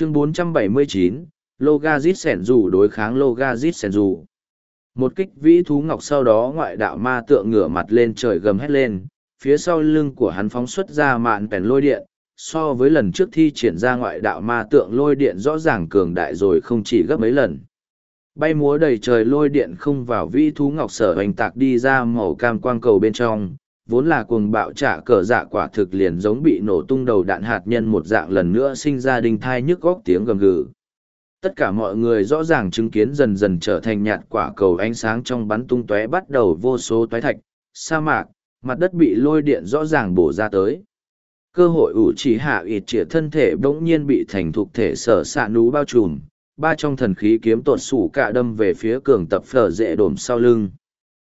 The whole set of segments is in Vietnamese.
chương 479, Logazit sẻn dù đối kháng Logazit sẻn dù. Một kích vĩ thú ngọc sau đó ngoại đạo ma tượng ngửa mặt lên trời gầm hét lên, phía sau lưng của hắn phóng xuất ra mạn pèn lôi điện, so với lần trước thi triển ra ngoại đạo ma tượng lôi điện rõ ràng cường đại rồi không chỉ gấp mấy lần. Bay múa đầy trời lôi điện không vào vĩ thú ngọc sở hoành tạc đi ra màu cam quang cầu bên trong, vốn là cuồng bạo trả cờ dạ quả thực liền giống bị nổ tung đầu đạn hạt nhân một dạng lần nữa sinh ra đinh thai nhức góc tiếng gầm gừ. Tất cả mọi người rõ ràng chứng kiến dần dần trở thành nhạt quả cầu ánh sáng trong bắn tung tóe bắt đầu vô số toái thạch, sa mạc, mặt đất bị lôi điện rõ ràng bổ ra tới. Cơ hội ủ chỉ hạ ịt trịa thân thể bỗng nhiên bị thành thục thể sở xạ nú bao trùm, ba trong thần khí kiếm tột sủ cả đâm về phía cường tập phở dễ đổm sau lưng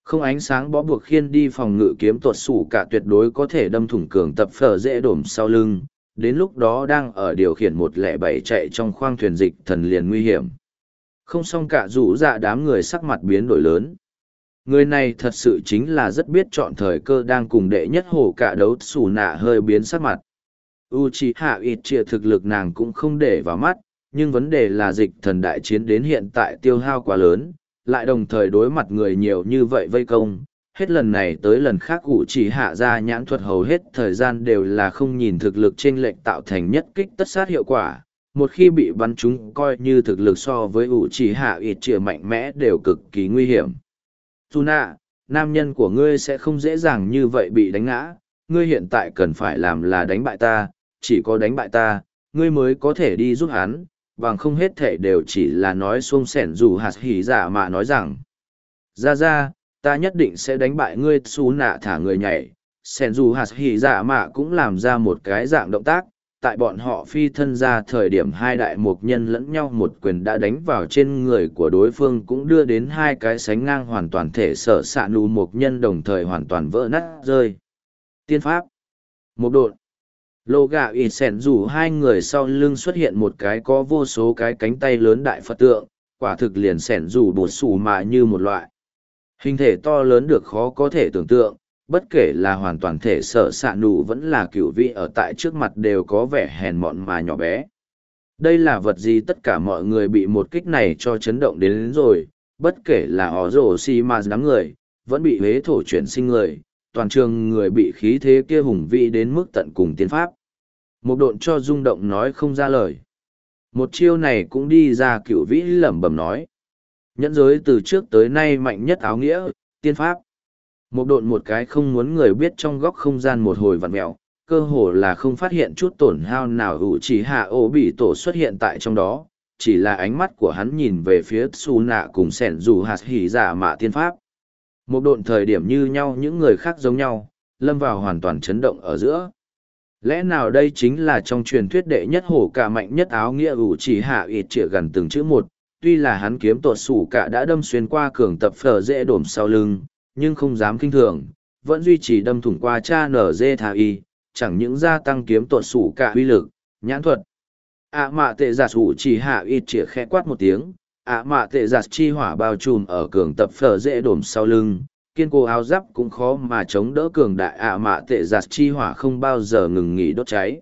không ánh sáng bó buộc khiên đi phòng ngự kiếm tuột sủ cả tuyệt đối có thể đâm thủng cường tập phở dễ đổm sau lưng, đến lúc đó đang ở điều khiển một lẻ bảy chạy trong khoang thuyền dịch thần liền nguy hiểm. Không xong cả rủ dạ đám người sắc mặt biến đổi lớn. Người này thật sự chính là rất biết chọn thời cơ đang cùng đệ nhất hổ cả đấu xù nạ hơi biến sắc mặt. U c h i hạ ít chia thực lực nàng cũng không để vào mắt, nhưng vấn đề là dịch thần đại chiến đến hiện tại tiêu hao quá lớn lại đồng thời đối mặt người nhiều như vậy vây công. Hết lần này tới lần khác cụ chỉ hạ ra nhãn thuật hầu hết thời gian đều là không nhìn thực lực trên lệnh tạo thành nhất kích tất sát hiệu quả. Một khi bị bắn chúng coi như thực lực so với ủ chỉ hạ ít trịa mạnh mẽ đều cực kỳ nguy hiểm. Tuna, nam nhân của ngươi sẽ không dễ dàng như vậy bị đánh ngã, ngươi hiện tại cần phải làm là đánh bại ta, chỉ có đánh bại ta, ngươi mới có thể đi giúp hắn, bằng không hết thể đều chỉ là nói xuông sẻn dù hạt hỉ giả mà nói rằng. Ra ra, ta nhất định sẽ đánh bại ngươi, xú nạ thả người nhảy. Sẻn dù hạt hỉ giả mà cũng làm ra một cái dạng động tác. Tại bọn họ phi thân ra thời điểm hai đại mục nhân lẫn nhau một quyền đã đánh vào trên người của đối phương cũng đưa đến hai cái sánh ngang hoàn toàn thể sở s nụ mục nhân đồng thời hoàn toàn vỡ nát, rơi. Tiên pháp. Một đột lô gà ỉ sẻn rủ hai người sau lưng xuất hiện một cái có vô số cái cánh tay lớn đại phật tượng quả thực liền sẻn rủ bột xù mà như một loại. Hình thể to lớn được khó có thể tưởng tượng bất kể là hoàn toàn thể sợ ạ nù vẫn là cựu vị ở tại trước mặt đều có vẻ hèn mọn mà nhỏ bé. Đây là vật gì tất cả mọi người bị một kích này cho chấn động đến, đến rồi bất kể là họ rổ xi ma đám người vẫn bị huế thổ chuyển sinh người toàn trường người bị khí thế kia hùng vĩ đến mức tận cùng tiến pháp một độn cho rung động nói không ra lời. Một chiêu này cũng đi ra cựu vĩ lẩm bẩm nói. Nhẫn giới từ trước tới nay mạnh nhất áo nghĩa, tiên pháp. Một độn một cái không muốn người biết trong góc không gian một hồi vặn mẹo, cơ hồ là không phát hiện chút tổn hao nào hữu chỉ hạ ổ bị tổ xuất hiện tại trong đó, chỉ là ánh mắt của hắn nhìn về phía Tsu nạ cùng sẻn dù hạt hỉ giả mạ tiên pháp. Một độn thời điểm như nhau những người khác giống nhau, lâm vào hoàn toàn chấn động ở giữa. Lẽ nào đây chính là trong truyền thuyết đệ nhất hổ cả mạnh nhất áo nghĩa ủ chỉ hạ ịt trịa gần từng chữ một, tuy là hắn kiếm tuột sủ cả đã đâm xuyên qua cường tập phở dễ đổm sau lưng, nhưng không dám kinh thường, vẫn duy trì đâm thủng qua cha nở dê thà y, chẳng những gia tăng kiếm tuột sủ cả uy lực, nhãn thuật. ạ mạ tệ giả sủ chỉ hạ ịt trịa khẽ quát một tiếng, ạ mạ tệ giặt chi hỏa bao trùm ở cường tập phở dễ đổm sau lưng, kiên cố áo giáp cũng khó mà chống đỡ cường đại ạ mạ tệ giặt chi hỏa không bao giờ ngừng nghỉ đốt cháy.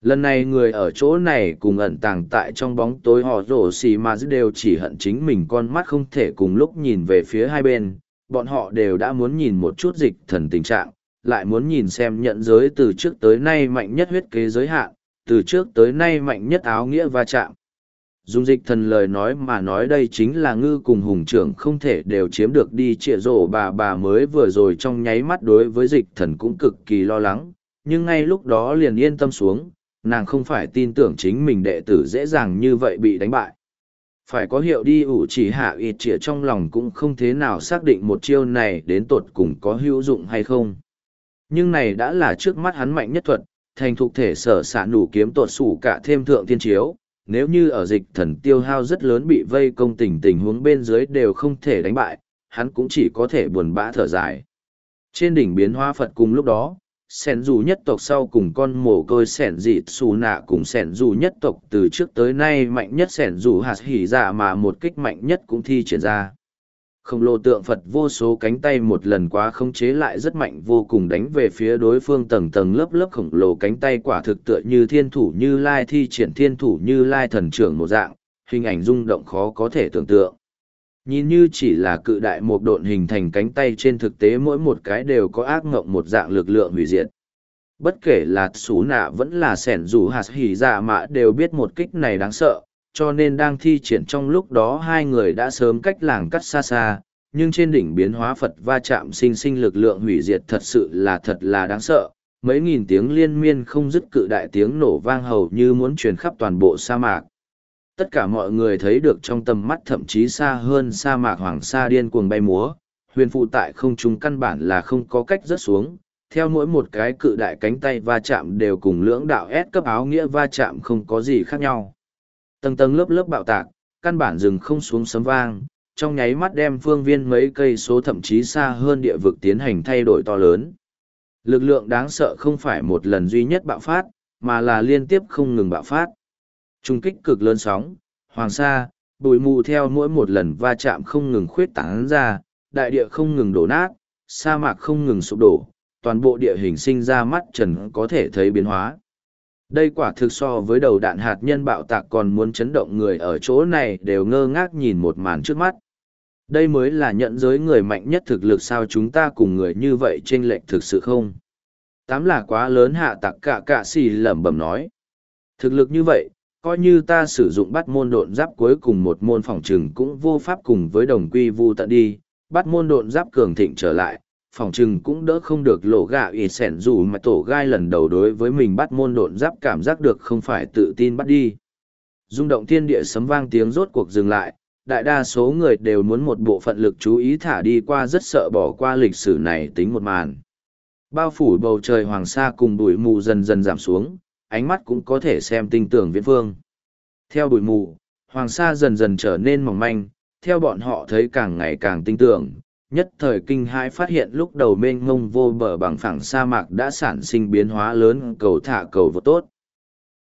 Lần này người ở chỗ này cùng ẩn tàng tại trong bóng tối họ rổ xì mà đều chỉ hận chính mình con mắt không thể cùng lúc nhìn về phía hai bên. Bọn họ đều đã muốn nhìn một chút dịch thần tình trạng lại muốn nhìn xem nhận giới từ trước tới nay mạnh nhất huyết kế giới hạn từ trước tới nay mạnh nhất áo nghĩa va chạm. Dung dịch thần lời nói mà nói đây chính là ngư cùng hùng trưởng không thể đều chiếm được đi trịa rổ bà bà mới vừa rồi trong nháy mắt đối với dịch thần cũng cực kỳ lo lắng, nhưng ngay lúc đó liền yên tâm xuống, nàng không phải tin tưởng chính mình đệ tử dễ dàng như vậy bị đánh bại. Phải có hiệu đi ủ chỉ hạ ít trịa trong lòng cũng không thế nào xác định một chiêu này đến tột cùng có hữu dụng hay không. Nhưng này đã là trước mắt hắn mạnh nhất thuật, thành thục thể sở sản đủ kiếm tột sủ cả thêm thượng tiên chiếu, nếu như ở dịch thần tiêu hao rất lớn bị vây công tình tình huống bên dưới đều không thể đánh bại, hắn cũng chỉ có thể buồn bã thở dài. Trên đỉnh biến hóa Phật cùng lúc đó, sẻn dù nhất tộc sau cùng con mồ côi sẻn dịt xù nạ cùng sẻn dù nhất tộc từ trước tới nay mạnh nhất sẻn dù hạt hỉ dạ mà một kích mạnh nhất cũng thi triển ra khổng lồ tượng Phật vô số cánh tay một lần quá khống chế lại rất mạnh vô cùng đánh về phía đối phương tầng tầng lớp lớp khổng lồ cánh tay quả thực tựa như thiên thủ như lai thi triển thiên thủ như lai thần trưởng một dạng, hình ảnh rung động khó có thể tưởng tượng. Nhìn như chỉ là cự đại một độn hình thành cánh tay trên thực tế mỗi một cái đều có ác ngộng một dạng lực lượng hủy diệt. Bất kể là xú nạ vẫn là sẻn dù hạt hỉ dạ mạ đều biết một kích này đáng sợ, cho nên đang thi triển trong lúc đó hai người đã sớm cách làng cắt xa xa, nhưng trên đỉnh biến hóa Phật va chạm sinh sinh lực lượng hủy diệt thật sự là thật là đáng sợ. Mấy nghìn tiếng liên miên không dứt cự đại tiếng nổ vang hầu như muốn truyền khắp toàn bộ sa mạc. Tất cả mọi người thấy được trong tầm mắt thậm chí xa hơn sa mạc hoàng sa điên cuồng bay múa, huyền phụ tại không trung căn bản là không có cách rớt xuống, theo mỗi một cái cự đại cánh tay va chạm đều cùng lưỡng đạo S cấp áo nghĩa va chạm không có gì khác nhau. Tầng tầng lớp lớp bạo tạc, căn bản rừng không xuống sấm vang, trong nháy mắt đem phương viên mấy cây số thậm chí xa hơn địa vực tiến hành thay đổi to lớn. Lực lượng đáng sợ không phải một lần duy nhất bạo phát, mà là liên tiếp không ngừng bạo phát. Trung kích cực lớn sóng, hoàng sa, bụi mù theo mỗi một lần va chạm không ngừng khuyết tán ra, đại địa không ngừng đổ nát, sa mạc không ngừng sụp đổ, toàn bộ địa hình sinh ra mắt trần có thể thấy biến hóa. Đây quả thực so với đầu đạn hạt nhân bạo tạc còn muốn chấn động người ở chỗ này đều ngơ ngác nhìn một màn trước mắt. Đây mới là nhận giới người mạnh nhất thực lực sao chúng ta cùng người như vậy trên lệch thực sự không? Tám là quá lớn hạ tặc cả cả xì lẩm bẩm nói. Thực lực như vậy, coi như ta sử dụng bắt môn độn giáp cuối cùng một môn phòng trừng cũng vô pháp cùng với đồng quy vu tận đi, bắt môn độn giáp cường thịnh trở lại, phòng chừng cũng đỡ không được lộ gạ ỉ sẻn dù mà tổ gai lần đầu đối với mình bắt môn độn giáp cảm giác được không phải tự tin bắt đi. Dung động thiên địa sấm vang tiếng rốt cuộc dừng lại, đại đa số người đều muốn một bộ phận lực chú ý thả đi qua rất sợ bỏ qua lịch sử này tính một màn. Bao phủ bầu trời hoàng sa cùng bụi mù dần dần giảm xuống, ánh mắt cũng có thể xem tinh tưởng viễn phương. Theo bụi mù, hoàng sa dần dần trở nên mỏng manh, theo bọn họ thấy càng ngày càng tinh tưởng, nhất thời kinh hãi phát hiện lúc đầu mênh mông vô bờ bằng phẳng sa mạc đã sản sinh biến hóa lớn, cầu thả cầu vô tốt.